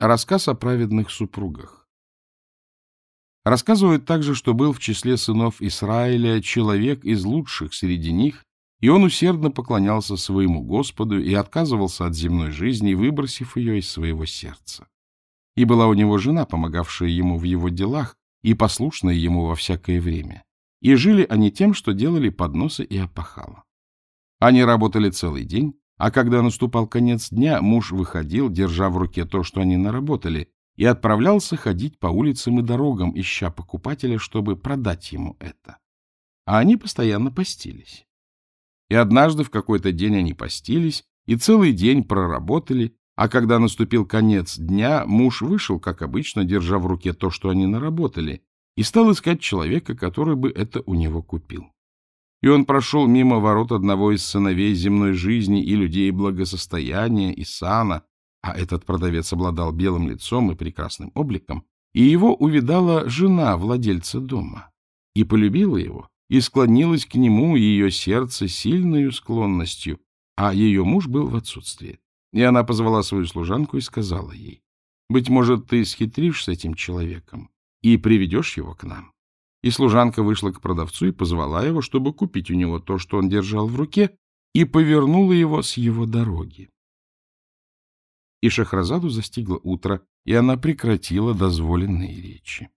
Рассказ о праведных супругах. Рассказывают также, что был в числе сынов Израиля человек из лучших среди них, и он усердно поклонялся своему Господу и отказывался от земной жизни, выбросив ее из своего сердца. И была у него жена, помогавшая ему в его делах и послушная ему во всякое время. И жили они тем, что делали подносы и опахала. Они работали целый день, а когда наступал конец дня, муж выходил, держа в руке то, что они наработали, и отправлялся ходить по улицам и дорогам, ища покупателя, чтобы продать ему это. А они постоянно постились. И однажды в какой-то день они постились, и целый день проработали, а когда наступил конец дня, муж вышел, как обычно, держа в руке то, что они наработали, и стал искать человека, который бы это у него купил и он прошел мимо ворот одного из сыновей земной жизни и людей благосостояния и сана, а этот продавец обладал белым лицом и прекрасным обликом, и его увидала жена владельца дома, и полюбила его, и склонилась к нему ее сердце сильной склонностью, а ее муж был в отсутствии. И она позвала свою служанку и сказала ей, «Быть может, ты схитришь с этим человеком и приведешь его к нам?» И служанка вышла к продавцу и позвала его, чтобы купить у него то, что он держал в руке, и повернула его с его дороги. И Шахразаду застигло утро, и она прекратила дозволенные речи.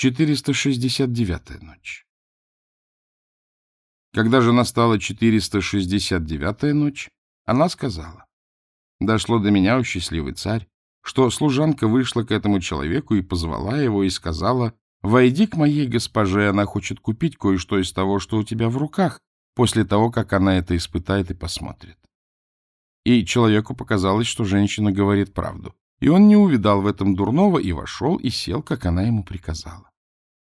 469-я ночь Когда же настала 469-я ночь, она сказала, «Дошло до меня, о счастливый царь, что служанка вышла к этому человеку и позвала его и сказала, «Войди к моей госпоже, она хочет купить кое-что из того, что у тебя в руках, после того, как она это испытает и посмотрит». И человеку показалось, что женщина говорит правду, и он не увидал в этом дурного и вошел и сел, как она ему приказала.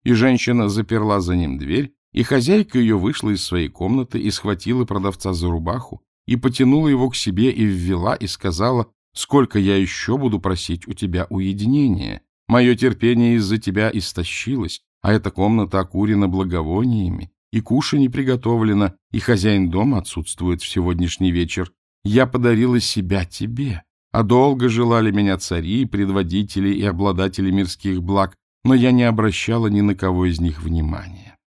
И женщина заперла за ним дверь, и хозяйка ее вышла из своей комнаты и схватила продавца за рубаху, и потянула его к себе и ввела, и сказала, Сколько я еще буду просить у тебя уединения? Мое терпение из-за тебя истощилось, а эта комната окурена благовониями, и кушанье приготовлено, и хозяин дома отсутствует в сегодняшний вечер. Я подарила себя тебе, а долго желали меня цари, предводители и обладатели мирских благ, но я не обращала ни на кого из них внимания.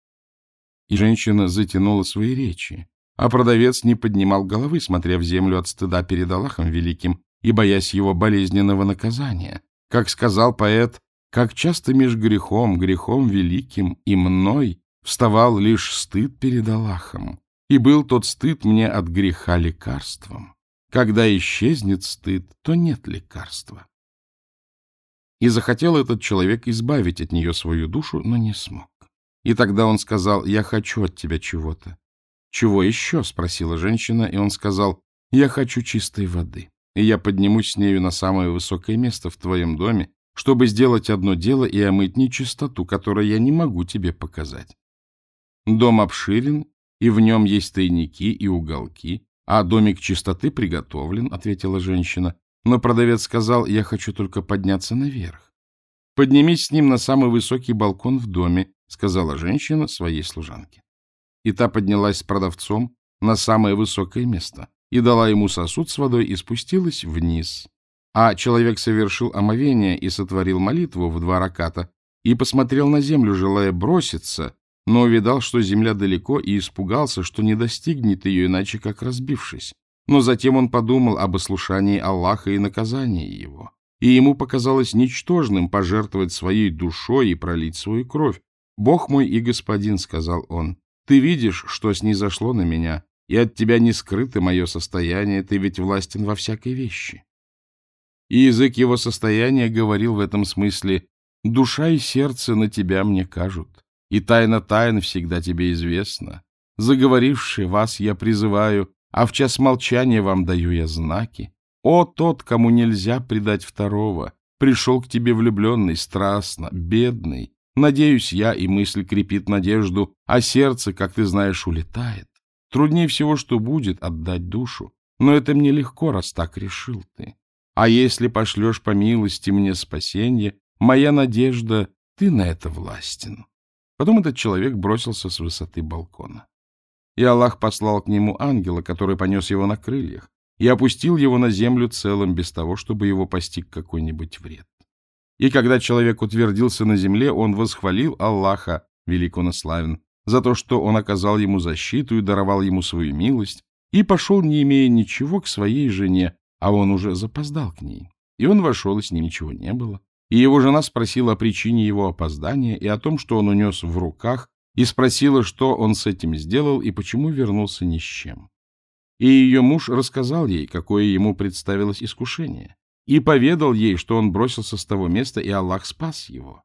И женщина затянула свои речи, а продавец не поднимал головы, смотря в землю от стыда перед Аллахом Великим, и боясь его болезненного наказания. Как сказал поэт, как часто меж грехом, грехом великим и мной вставал лишь стыд перед Аллахом, и был тот стыд мне от греха лекарством. Когда исчезнет стыд, то нет лекарства. И захотел этот человек избавить от нее свою душу, но не смог. И тогда он сказал, «Я хочу от тебя чего-то». «Чего еще?» — спросила женщина, и он сказал, «Я хочу чистой воды» и я поднимусь с нею на самое высокое место в твоем доме, чтобы сделать одно дело и омыть нечистоту, которую я не могу тебе показать. Дом обширен, и в нем есть тайники и уголки, а домик чистоты приготовлен, — ответила женщина. Но продавец сказал, я хочу только подняться наверх. Поднимись с ним на самый высокий балкон в доме, — сказала женщина своей служанке. И та поднялась с продавцом на самое высокое место и дала ему сосуд с водой и спустилась вниз. А человек совершил омовение и сотворил молитву в два раката и посмотрел на землю, желая броситься, но увидал, что земля далеко, и испугался, что не достигнет ее, иначе как разбившись. Но затем он подумал об ослушании Аллаха и наказании его. И ему показалось ничтожным пожертвовать своей душой и пролить свою кровь. «Бог мой и господин», — сказал он, — «ты видишь, что снизошло на меня, и от тебя не скрыто мое состояние, ты ведь властен во всякой вещи. И язык его состояния говорил в этом смысле, душа и сердце на тебя мне кажут, и тайна тайн всегда тебе известна. Заговоривши вас я призываю, а в час молчания вам даю я знаки. О, тот, кому нельзя предать второго, пришел к тебе влюбленный, страстно, бедный. Надеюсь я, и мысль крепит надежду, а сердце, как ты знаешь, улетает. Труднее всего, что будет, отдать душу. Но это мне легко, раз так решил ты. А если пошлешь по милости мне спасенье, моя надежда, ты на это властен. Потом этот человек бросился с высоты балкона. И Аллах послал к нему ангела, который понес его на крыльях. и опустил его на землю целым без того, чтобы его постиг какой-нибудь вред. И когда человек утвердился на земле, он восхвалил Аллаха, велик он славен, за то, что он оказал ему защиту и даровал ему свою милость, и пошел, не имея ничего, к своей жене, а он уже запоздал к ней. И он вошел, и с ним ничего не было. И его жена спросила о причине его опоздания и о том, что он унес в руках, и спросила, что он с этим сделал и почему вернулся ни с чем. И ее муж рассказал ей, какое ему представилось искушение, и поведал ей, что он бросился с того места, и Аллах спас его.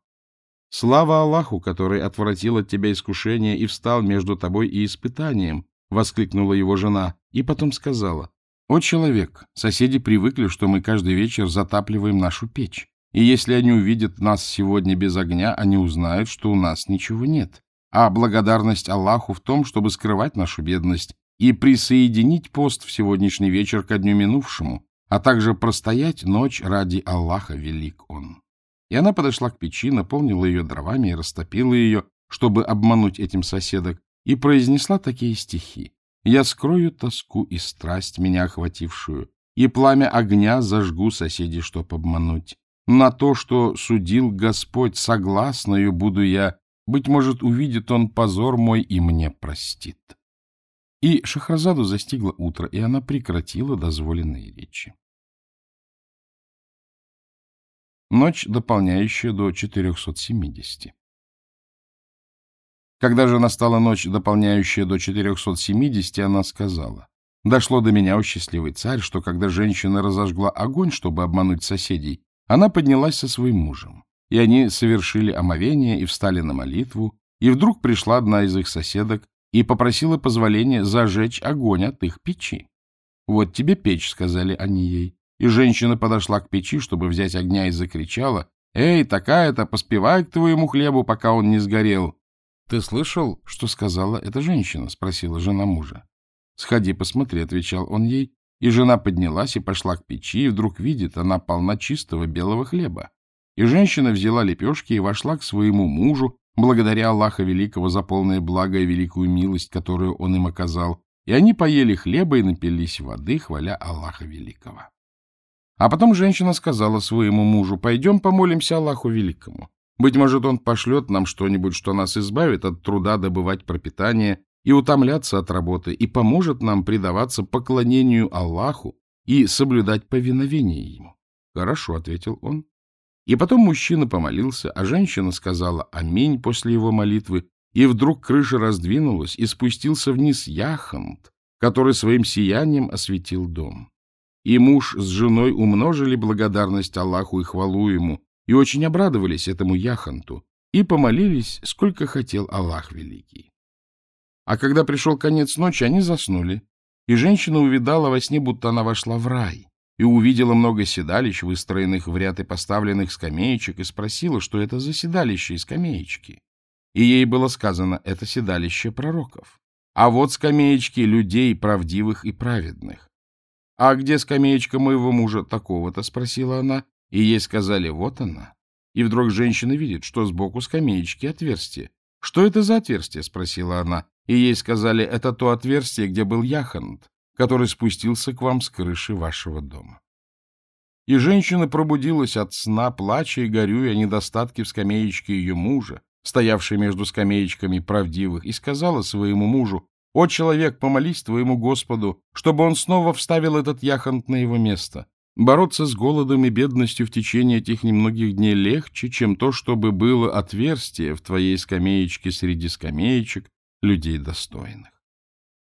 «Слава Аллаху, который отвратил от тебя искушение и встал между тобой и испытанием!» — воскликнула его жена, и потом сказала, «О, человек, соседи привыкли, что мы каждый вечер затапливаем нашу печь, и если они увидят нас сегодня без огня, они узнают, что у нас ничего нет. А благодарность Аллаху в том, чтобы скрывать нашу бедность и присоединить пост в сегодняшний вечер ко дню минувшему, а также простоять ночь ради Аллаха велик он. И она подошла к печи, наполнила ее дровами и растопила ее, чтобы обмануть этим соседок, и произнесла такие стихи. «Я скрою тоску и страсть, меня охватившую, и пламя огня зажгу соседей, чтоб обмануть. На то, что судил Господь, согласною буду я, быть может, увидит он позор мой и мне простит». И Шахразаду застигло утро, и она прекратила дозволенные речи. Ночь, дополняющая до 470. Когда же настала ночь, дополняющая до 470, она сказала, «Дошло до меня, о счастливый царь, что когда женщина разожгла огонь, чтобы обмануть соседей, она поднялась со своим мужем, и они совершили омовение и встали на молитву, и вдруг пришла одна из их соседок и попросила позволения зажечь огонь от их печи. «Вот тебе печь», — сказали они ей. И женщина подошла к печи, чтобы взять огня, и закричала, «Эй, такая-то, поспевай к твоему хлебу, пока он не сгорел». «Ты слышал, что сказала эта женщина?» — спросила жена мужа. «Сходи, посмотри», — отвечал он ей. И жена поднялась и пошла к печи, и вдруг видит, она полна чистого белого хлеба. И женщина взяла лепешки и вошла к своему мужу, благодаря Аллаха Великого за полное благо и великую милость, которую он им оказал, и они поели хлеба и напились воды, хваля Аллаха Великого. А потом женщина сказала своему мужу, «Пойдем помолимся Аллаху Великому. Быть может, он пошлет нам что-нибудь, что нас избавит от труда добывать пропитание и утомляться от работы, и поможет нам предаваться поклонению Аллаху и соблюдать повиновение ему». «Хорошо», — ответил он. И потом мужчина помолился, а женщина сказала «Аминь» после его молитвы, и вдруг крыша раздвинулась, и спустился вниз Яхант, который своим сиянием осветил дом. И муж с женой умножили благодарность Аллаху и хвалу ему, и очень обрадовались этому Яханту, и помолились, сколько хотел Аллах Великий. А когда пришел конец ночи, они заснули, и женщина увидала во сне, будто она вошла в рай и увидела много седалищ, выстроенных в ряд и поставленных скамеечек, и спросила, что это за седалище и скамеечки. И ей было сказано, это седалище пророков. А вот скамеечки людей правдивых и праведных. «А где скамеечка моего мужа такого-то?» — спросила она. И ей сказали, вот она. И вдруг женщина видит, что сбоку скамеечки отверстие. «Что это за отверстие?» — спросила она. И ей сказали, это то отверстие, где был Яхант который спустился к вам с крыши вашего дома. И женщина пробудилась от сна, плача и горюя о недостатке в скамеечке ее мужа, стоявшей между скамеечками правдивых, и сказала своему мужу, «О, человек, помолись твоему Господу, чтобы он снова вставил этот яхонт на его место. Бороться с голодом и бедностью в течение этих немногих дней легче, чем то, чтобы было отверстие в твоей скамеечке среди скамеечек людей достойных».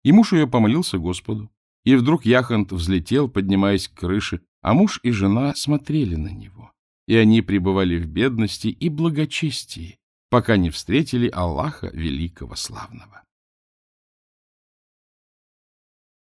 И муж ее помолился Господу. И вдруг Яхонт взлетел, поднимаясь к крыше, а муж и жена смотрели на него. И они пребывали в бедности и благочестии, пока не встретили Аллаха Великого Славного.